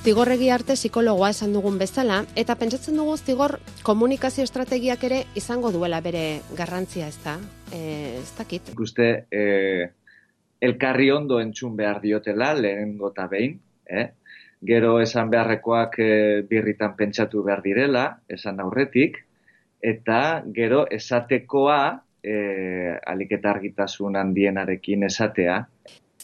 zigorregi arte psikologoa esan dugun bezala, eta pentsatzen dugu zigor komunikazio estrategiak ere izango duela bere garrantzia ez da, e, ez dakit. Ikuste, e, elkarri ondo entzun behar diotela, lehen gota behin, eh? gero esan beharrekoak e, birritan pentsatu behar direla, esan aurretik, eta gero esatekoa e, aliketa argitasun handienarekin esatea,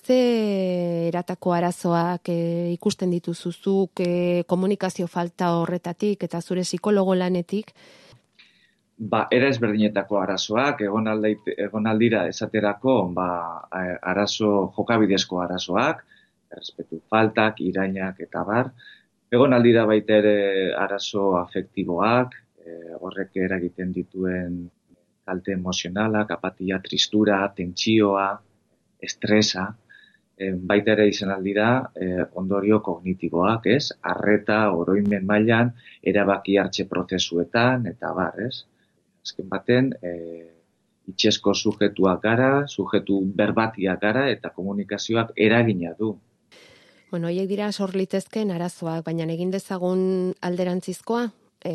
ze eratako arazoak e, ikusten dituzuzuk e, komunikazio falta horretatik eta zure psikologo lanetik? Ba, era ezberdinetako arazoak, egon, aldira esaterako ba, arazo jokabidezko arazoak, errespetu faltak, irainak eta bar. Egon aldira baita ere arazo afektiboak, e, horrek eragiten dituen kalte emozionalak, apatia, tristura, tentsioa, estresa, baita ere izan aldira e, ondorio kognitiboak, ez? Arreta, oroimen mailan erabaki hartze prozesuetan, eta bar, ez? Azken baten, e, itxesko sujetuak gara, sujetu berbatiak gara, eta komunikazioak eragina du. Bueno, hiek dira sorlitezken arazoak, baina egin dezagun alderantzizkoa, e,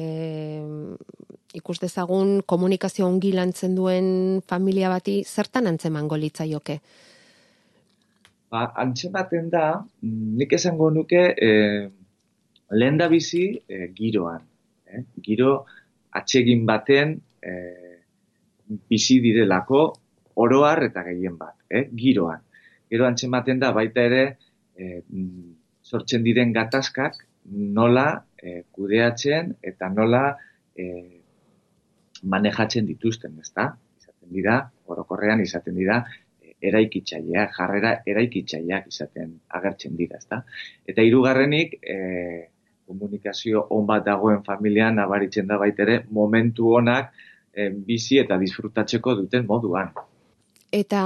ikus dezagun komunikazio ongi lantzen duen familia bati zertan antzeman golitzaioke? Ba, antzematen da, mm, nik esango nuke, e, lehen da bizi e, giroan. Eh? Giro atsegin baten e, bizi direlako oroar eta gehien bat, eh? giroan. Gero antzematen da, baita ere, e, sortzen diren gatazkak nola e, kudeatzen eta nola e, manejatzen dituzten, ezta? Izaten dira, orokorrean izaten dira, eraikitzaileak, jarrera eraikitzaileak izaten agertzen dira, ezta? Eta hirugarrenik, e, komunikazio on bat dagoen familian nabaritzen da baitere momentu onak e, bizi eta disfrutatzeko duten moduan. Eta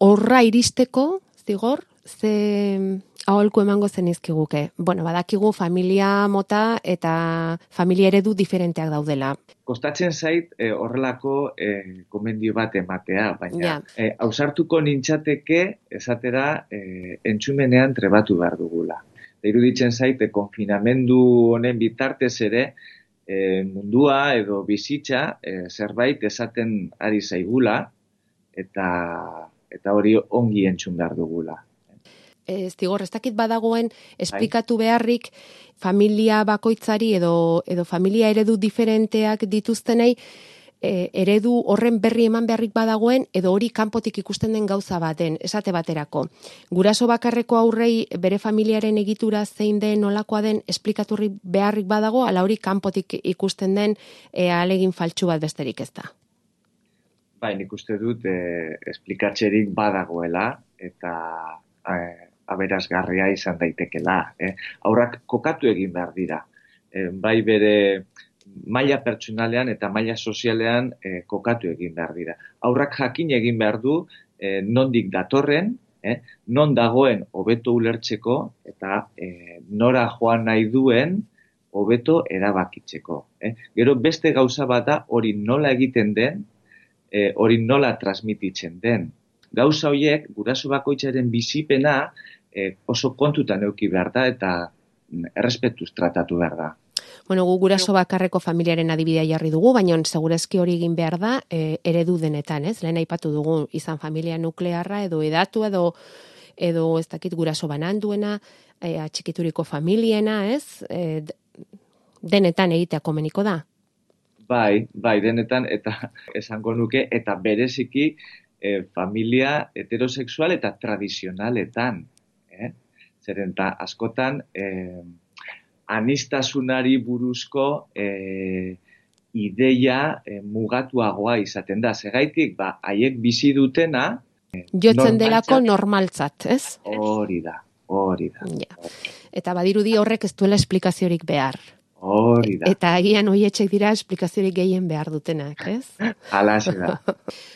horra iristeko, zigor, ze aholku emango zen izkiguke. Bueno, badakigu familia mota eta familia eredu diferenteak daudela. Kostatzen zait eh, horrelako eh, komendio bat ematea, baina eh, ausartuko nintzateke esatera eh, entzumenean trebatu behar dugula. Da iruditzen zaite konfinamendu honen bitartez ere eh, mundua edo bizitza eh, zerbait esaten ari zaigula eta eta hori ongi entzun behar dugula ez digor, ez dakit badagoen esplikatu beharrik familia bakoitzari edo, edo familia eredu diferenteak dituztenei e, eredu horren berri eman beharrik badagoen edo hori kanpotik ikusten den gauza baten, esate baterako. Guraso bakarreko aurrei bere familiaren egitura zein den nolakoa den esplikaturri beharrik badago, ala hori kanpotik ikusten den e, alegin faltsu bat besterik ez da. Baina ikuste dut e, esplikatzerik badagoela eta e, aberazgarria izan daitekela. Eh? Aurrak kokatu egin behar dira. Eh, bai bere maila pertsonalean eta maila sozialean eh, kokatu egin behar dira. Aurrak jakin egin behar du eh, nondik datorren, eh? non dagoen hobeto ulertzeko eta eh, nora joan nahi duen hobeto erabakitzeko. Eh? Gero beste gauza bata hori nola egiten den, eh, hori nola transmititzen den gauza hoiek guraso bakoitzaren bizipena e, oso kontutan euki behar da eta mm, errespetuz tratatu behar da. Bueno, gu guraso bakarreko familiaren adibidea jarri dugu, baina segurezki hori egin behar da e, eredu denetan, ez? Lehen aipatu dugu izan familia nuklearra edo edatu edo edo ez dakit guraso bananduena, e, atxikituriko familiena, ez? E, denetan egitea komeniko da. Bai, bai, denetan, eta esango nuke, eta bereziki e, familia heterosexual eta tradizionaletan. Eh? Zeren eta askotan e, anistasunari buruzko e, ideia e, mugatuagoa izaten da. Zegaitik, ba, haiek bizi dutena... E, Jotzen delako normaltzat, ez? Hori da, hori da. Ja. Eta badirudi horrek ez duela esplikaziorik behar. Hori da. Eta agian hoietxek dira esplikaziorik gehien behar dutenak, ez? Hala da.